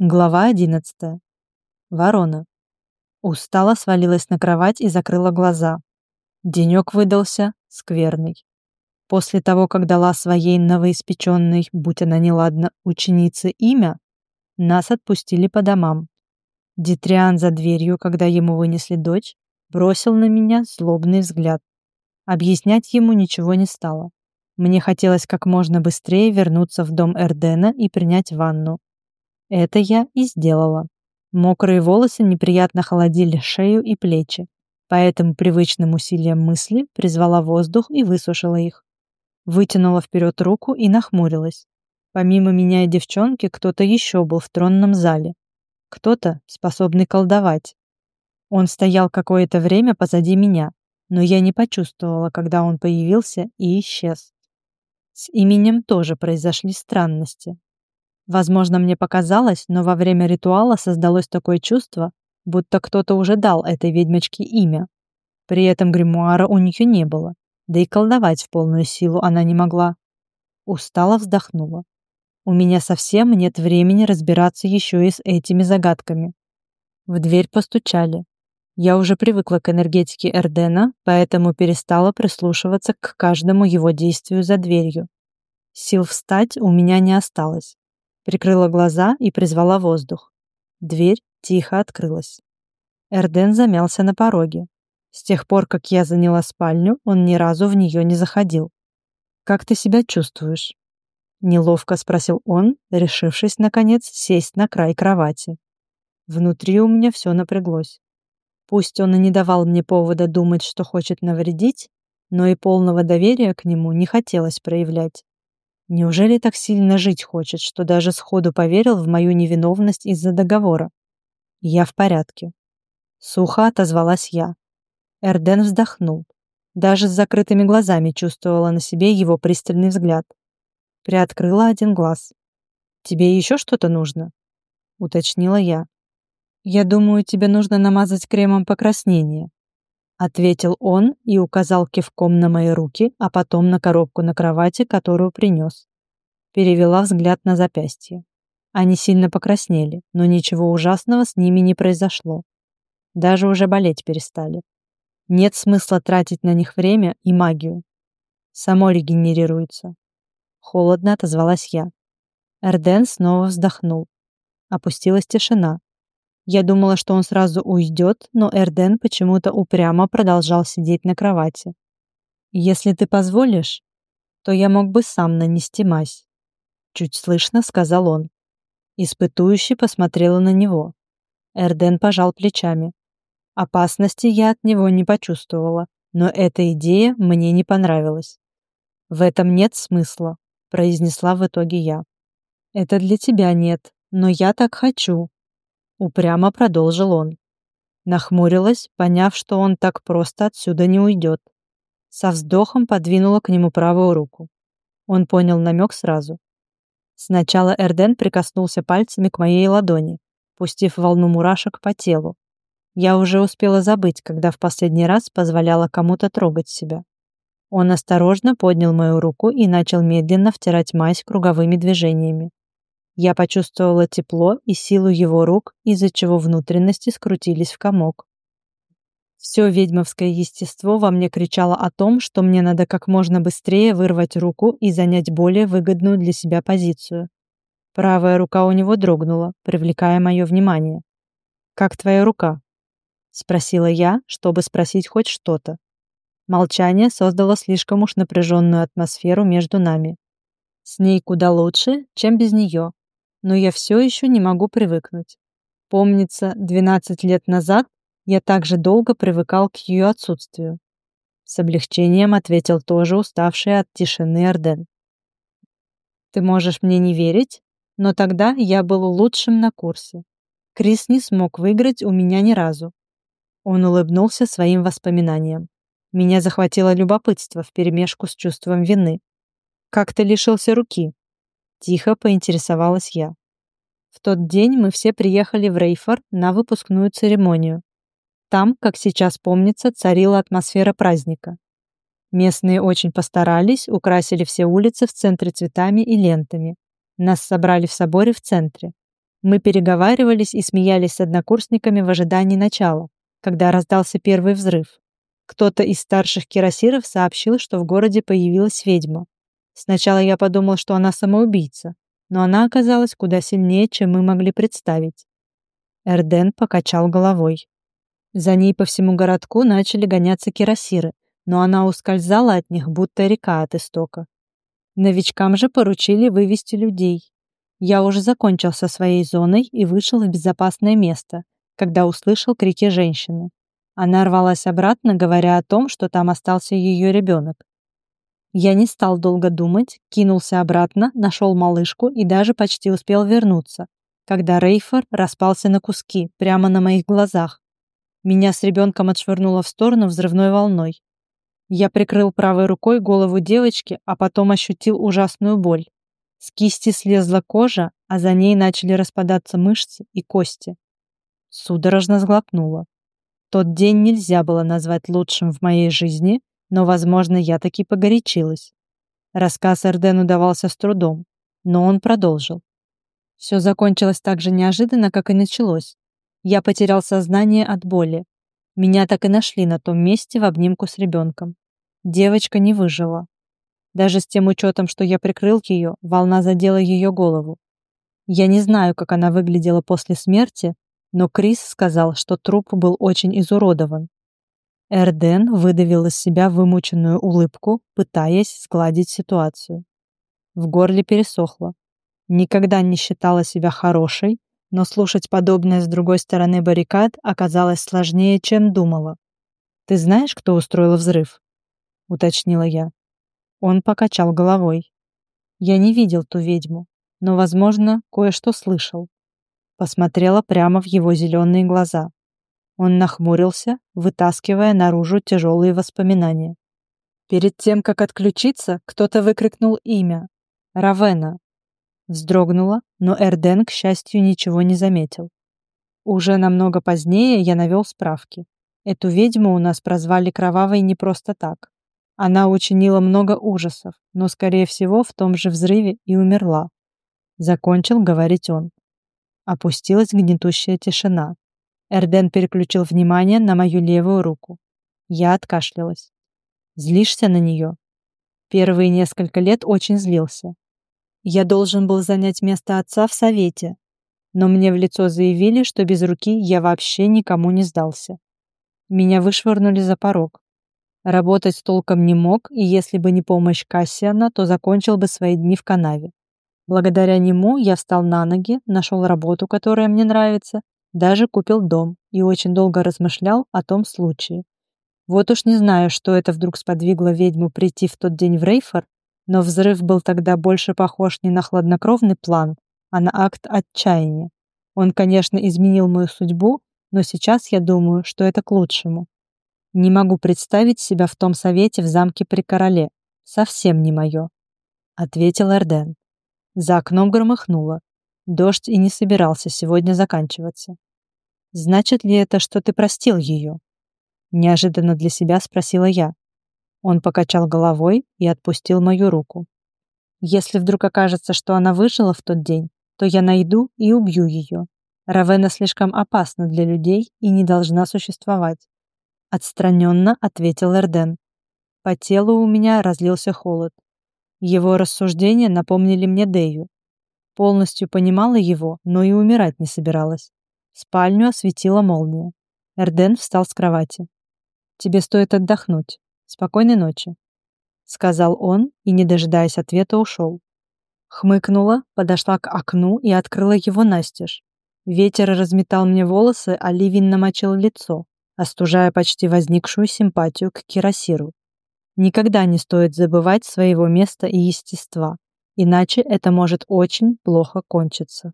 Глава 11. Ворона. Устала свалилась на кровать и закрыла глаза. Денек выдался скверный. После того, как дала своей новоиспеченной, будь она неладна, ученице имя, нас отпустили по домам. Дитриан за дверью, когда ему вынесли дочь, бросил на меня злобный взгляд. Объяснять ему ничего не стало. Мне хотелось как можно быстрее вернуться в дом Эрдена и принять ванну. Это я и сделала. Мокрые волосы неприятно холодили шею и плечи, поэтому привычным усилием мысли призвала воздух и высушила их. Вытянула вперед руку и нахмурилась. Помимо меня и девчонки, кто-то еще был в тронном зале. Кто-то, способный колдовать. Он стоял какое-то время позади меня, но я не почувствовала, когда он появился и исчез. С именем тоже произошли странности. Возможно, мне показалось, но во время ритуала создалось такое чувство, будто кто-то уже дал этой ведьмочке имя. При этом гримуара у нее не было, да и колдовать в полную силу она не могла. Устало вздохнула. У меня совсем нет времени разбираться еще и с этими загадками. В дверь постучали. Я уже привыкла к энергетике Эрдена, поэтому перестала прислушиваться к каждому его действию за дверью. Сил встать у меня не осталось. Прикрыла глаза и призвала воздух. Дверь тихо открылась. Эрден замялся на пороге. С тех пор, как я заняла спальню, он ни разу в нее не заходил. «Как ты себя чувствуешь?» Неловко спросил он, решившись, наконец, сесть на край кровати. Внутри у меня все напряглось. Пусть он и не давал мне повода думать, что хочет навредить, но и полного доверия к нему не хотелось проявлять. Неужели так сильно жить хочет, что даже сходу поверил в мою невиновность из-за договора? Я в порядке. Сухо отозвалась я. Эрден вздохнул. Даже с закрытыми глазами чувствовала на себе его пристальный взгляд. Приоткрыла один глаз. «Тебе еще что-то нужно?» Уточнила я. «Я думаю, тебе нужно намазать кремом покраснения», ответил он и указал кивком на мои руки, а потом на коробку на кровати, которую принес. Перевела взгляд на запястье. Они сильно покраснели, но ничего ужасного с ними не произошло. Даже уже болеть перестали. Нет смысла тратить на них время и магию. Само регенерируется. Холодно отозвалась я. Эрден снова вздохнул. Опустилась тишина, я думала, что он сразу уйдет, но Эрден почему-то упрямо продолжал сидеть на кровати. «Если ты позволишь, то я мог бы сам нанести мазь», — чуть слышно сказал он. Испытующий посмотрела на него. Эрден пожал плечами. Опасности я от него не почувствовала, но эта идея мне не понравилась. «В этом нет смысла», — произнесла в итоге я. «Это для тебя нет, но я так хочу», Упрямо продолжил он. Нахмурилась, поняв, что он так просто отсюда не уйдет. Со вздохом подвинула к нему правую руку. Он понял намек сразу. Сначала Эрден прикоснулся пальцами к моей ладони, пустив волну мурашек по телу. Я уже успела забыть, когда в последний раз позволяла кому-то трогать себя. Он осторожно поднял мою руку и начал медленно втирать мазь круговыми движениями. Я почувствовала тепло и силу его рук, из-за чего внутренности скрутились в комок. Все ведьмовское естество во мне кричало о том, что мне надо как можно быстрее вырвать руку и занять более выгодную для себя позицию. Правая рука у него дрогнула, привлекая мое внимание. «Как твоя рука?» — спросила я, чтобы спросить хоть что-то. Молчание создало слишком уж напряженную атмосферу между нами. С ней куда лучше, чем без нее, но я все еще не могу привыкнуть. Помнится, 12 лет назад я также долго привыкал к ее отсутствию. С облегчением ответил тоже уставший от тишины Эрден. Ты можешь мне не верить, но тогда я был лучшим на курсе. Крис не смог выиграть у меня ни разу. Он улыбнулся своим воспоминаниям. Меня захватило любопытство вперемешку с чувством вины. «Как ты лишился руки?» Тихо поинтересовалась я. В тот день мы все приехали в Рейфор на выпускную церемонию. Там, как сейчас помнится, царила атмосфера праздника. Местные очень постарались, украсили все улицы в центре цветами и лентами. Нас собрали в соборе в центре. Мы переговаривались и смеялись с однокурсниками в ожидании начала, когда раздался первый взрыв. Кто-то из старших кирасиров сообщил, что в городе появилась ведьма. Сначала я подумал, что она самоубийца, но она оказалась куда сильнее, чем мы могли представить. Эрден покачал головой. За ней по всему городку начали гоняться кирасиры, но она ускользала от них, будто река от истока. Новичкам же поручили вывести людей. Я уже закончил со своей зоной и вышел в безопасное место, когда услышал крики женщины. Она рвалась обратно, говоря о том, что там остался ее ребенок. Я не стал долго думать, кинулся обратно, нашел малышку и даже почти успел вернуться, когда Рейфор распался на куски прямо на моих глазах. Меня с ребенком отшвырнуло в сторону взрывной волной. Я прикрыл правой рукой голову девочки, а потом ощутил ужасную боль. С кисти слезла кожа, а за ней начали распадаться мышцы и кости. Судорожно сглотнула. Тот день нельзя было назвать лучшим в моей жизни, но, возможно, я таки погорячилась. Рассказ Эрдену давался с трудом, но он продолжил. Все закончилось так же неожиданно, как и началось. Я потерял сознание от боли. Меня так и нашли на том месте в обнимку с ребенком. Девочка не выжила. Даже с тем учетом, что я прикрыл ее, волна задела ее голову. Я не знаю, как она выглядела после смерти, но Крис сказал, что труп был очень изуродован. Эрден выдавил из себя вымученную улыбку, пытаясь сгладить ситуацию. В горле пересохло. Никогда не считала себя хорошей, но слушать подобное с другой стороны баррикад оказалось сложнее, чем думала. «Ты знаешь, кто устроил взрыв?» — уточнила я. Он покачал головой. Я не видел ту ведьму, но, возможно, кое-что слышал. Посмотрела прямо в его зеленые глаза. Он нахмурился, вытаскивая наружу тяжелые воспоминания. Перед тем, как отключиться, кто-то выкрикнул имя. Равена. Вздрогнула, но Эрден, к счастью, ничего не заметил. Уже намного позднее я навел справки. Эту ведьму у нас прозвали Кровавой не просто так. Она учинила много ужасов, но, скорее всего, в том же взрыве и умерла. Закончил говорить он. Опустилась гнетущая тишина. Эрден переключил внимание на мою левую руку. Я откашлялась. Злишься на нее? Первые несколько лет очень злился. Я должен был занять место отца в совете, но мне в лицо заявили, что без руки я вообще никому не сдался. Меня вышвырнули за порог. Работать толком не мог, и если бы не помощь Кассиана, то закончил бы свои дни в канаве. Благодаря нему я встал на ноги, нашел работу, которая мне нравится, даже купил дом и очень долго размышлял о том случае. Вот уж не знаю, что это вдруг сподвигло ведьму прийти в тот день в Рейфор, но взрыв был тогда больше похож не на хладнокровный план, а на акт отчаяния. Он, конечно, изменил мою судьбу, но сейчас я думаю, что это к лучшему. Не могу представить себя в том совете в замке при короле. Совсем не мое», — ответил Эрден. За окном громыхнуло. Дождь и не собирался сегодня заканчиваться. «Значит ли это, что ты простил ее?» Неожиданно для себя спросила я. Он покачал головой и отпустил мою руку. «Если вдруг окажется, что она выжила в тот день, то я найду и убью ее. Равена слишком опасна для людей и не должна существовать. Отстраненно ответил Эрден. По телу у меня разлился холод. Его рассуждения напомнили мне Дею. Полностью понимала его, но и умирать не собиралась. Спальню осветила молния. Эрден встал с кровати. «Тебе стоит отдохнуть. Спокойной ночи», — сказал он и, не дожидаясь ответа, ушел. Хмыкнула, подошла к окну и открыла его настежь. Ветер разметал мне волосы, а ливень намочил лицо остужая почти возникшую симпатию к Кирасиру. Никогда не стоит забывать своего места и естества, иначе это может очень плохо кончиться.